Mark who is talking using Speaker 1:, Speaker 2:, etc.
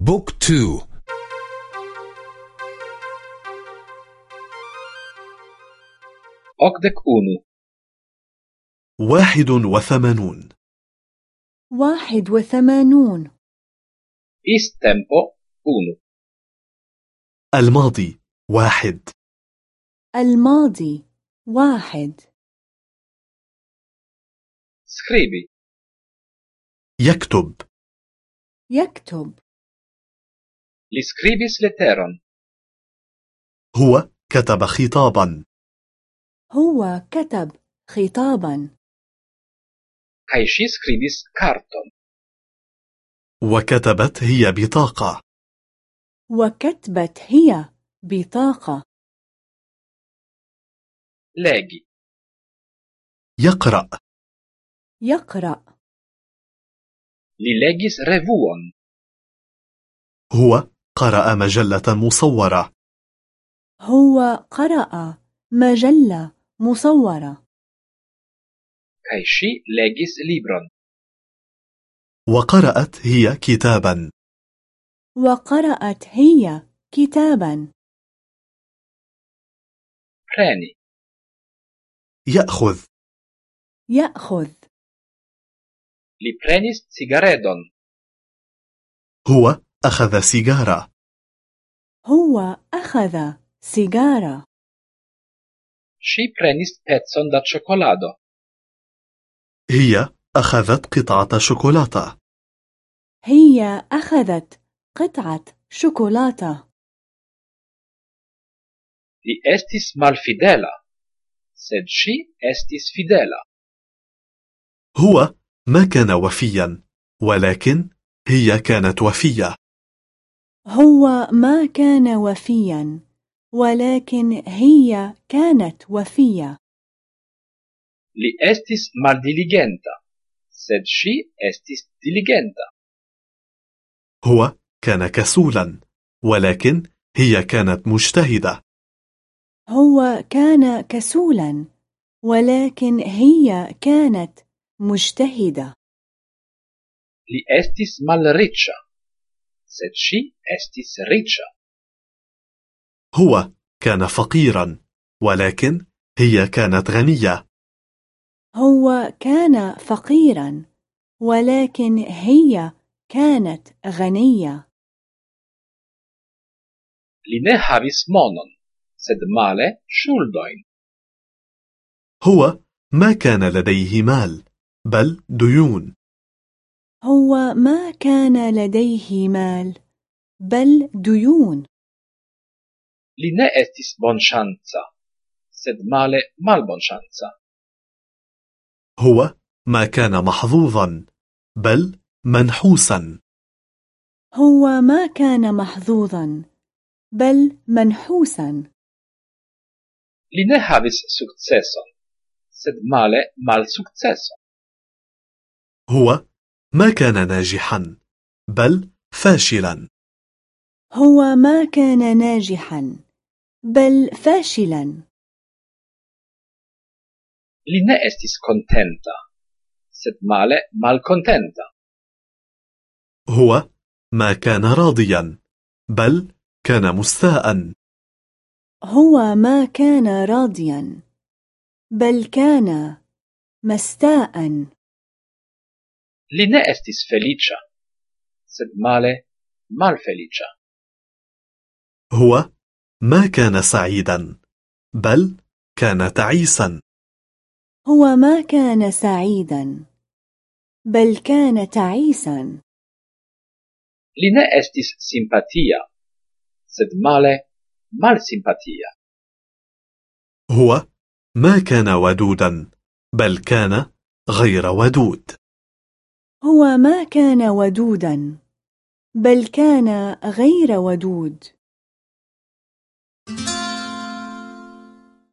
Speaker 1: book two.
Speaker 2: okdek unu.
Speaker 3: واحد وثمانون.
Speaker 4: واحد وثمانون.
Speaker 2: is tempo unu.
Speaker 3: الماضي واحد.
Speaker 4: الماضي واحد.
Speaker 2: skribi.
Speaker 3: يكتب.
Speaker 4: يكتب.
Speaker 2: li skribis leteron
Speaker 3: هو كتب خطابا.
Speaker 4: هو كتب خطابا.
Speaker 2: kaj ŝi skribis karton
Speaker 3: وكتبت هي بطاقة.
Speaker 4: وكتبت هي بطاقة.
Speaker 2: legi
Speaker 3: يقرأ.
Speaker 4: يقرأ.
Speaker 2: للاجيس ريفوون
Speaker 3: هو قرأ مجلة مصورة.
Speaker 4: هو قرأ مجلة مصورة.
Speaker 2: كايشي لاجيس ليبرون
Speaker 3: وقرأت هي كتابا.
Speaker 4: وقرأت هي كتابا.
Speaker 2: براني
Speaker 3: يأخذ.
Speaker 4: يأخذ.
Speaker 2: لبرانيس سيجاريدون
Speaker 3: هو أخذ سيجارة.
Speaker 4: هو أخذ سيجارة.
Speaker 2: شي بيتسون دا شوكولادو
Speaker 3: هي أخذت قطعة شوكولاتة.
Speaker 4: هي أخذت قطعة شوكولاتة.
Speaker 2: li estis malfidela sed ŝi estis fidela
Speaker 3: هو ما كان وفيا ولكن هي كانت وفية.
Speaker 4: هو ما كان وفيا ولكن هي كانت وفية.
Speaker 2: li estis maldiligenta sed ŝi estis diligenta
Speaker 3: هو كان كسولا ولكن هي كانت مجتهدة.
Speaker 4: هو كان كسولا ولكن هي كانت مجتهدة.
Speaker 2: لي استيس مالريتشا سيد شي استيس ريتشا
Speaker 3: هو كان فقيرا ولكن هي كانت غنية.
Speaker 4: هو كان فقيرا ولكن هي كانت غنية.
Speaker 2: لي ne havis monon sed male ŝuldojn.
Speaker 3: هو ما كان لديه مال بل ديون.
Speaker 4: هو ما كان لديه مال بل ديون
Speaker 2: li ne estis bonŝanca sed male malbonŝanca
Speaker 3: هو ما كان محظوظا بل منحوسا
Speaker 4: هو ما كان محظوظا بل منحوسا
Speaker 2: li ne havis sukceson sed male malsukceson
Speaker 3: هو ما كان ناجحا بل فاشلا.
Speaker 4: هو ما كان ناجحا بل فاشلا.
Speaker 2: Li ne estis kontenta sed male malkontenta.
Speaker 3: هو ما كان راضيا بل كان مستاء.
Speaker 4: هو ما كان راضيا بل كان مستاء.
Speaker 2: Li ne estis feliĉa sed male malfeliĉa.
Speaker 3: هو ما كان سعيدا بل كان تعيسا.
Speaker 4: هو ما كان سعيدا بل كان تعيسا.
Speaker 2: Li ne estis simpatia sed male malsimpatia.
Speaker 3: هو ما كان ودودا بل كان غير ودود.
Speaker 4: هو ما كان ودودا بل كان غير ودود.